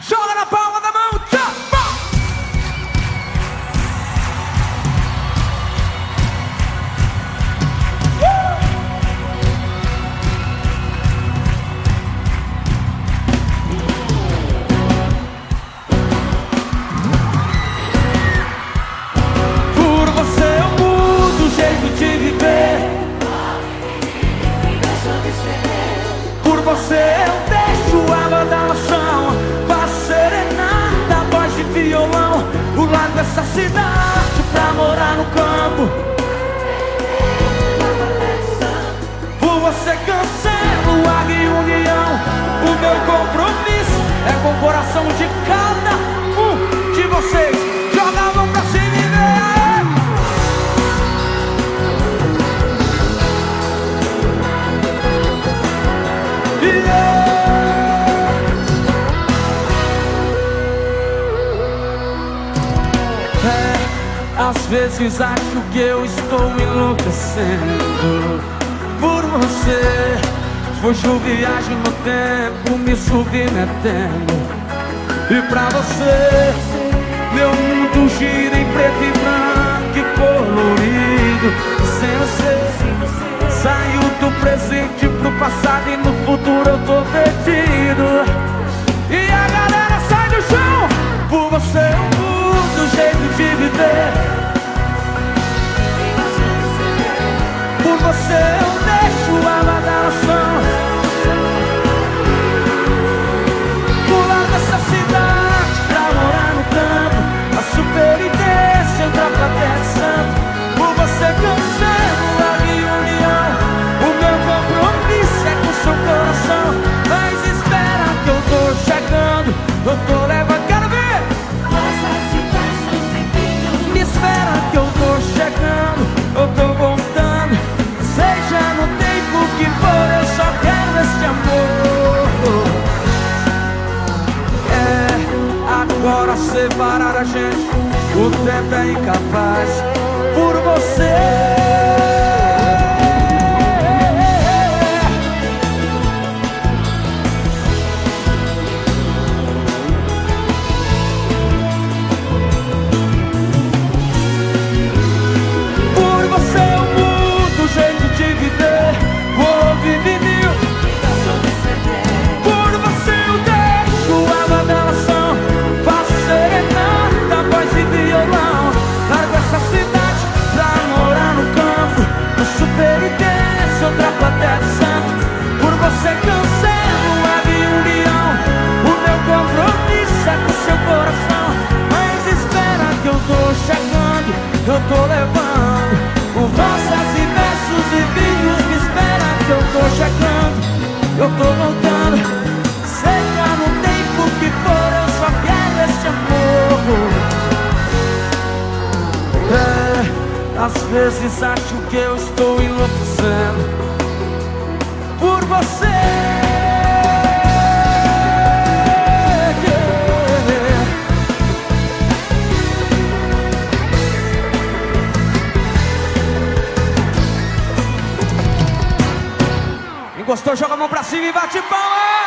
Joga na palma dessa cidade pra morar no campo. Por você cancelo a reunião O meu compromisso é com o coração de É, às vezes acho que eu estou enlouquecendo por você. Fujo viagem no tempo, me submetendo. E pra você, meu mundo gira em preto e branco e colorido. Sem você, saiu do presente pro passado e no futuro eu tô perdido. E a galera sai do chão Por você você separar a gente, o tempo é incapaz Eu tô levando Com rosas e versos e vinhos Me espera que eu tô chegando eu tô voltando, seja no tempo que for, eu só quero este amor. É, às vezes acho que eu estou enlouquecendo por você. Gostou, joga a mão pra cima e bate palma.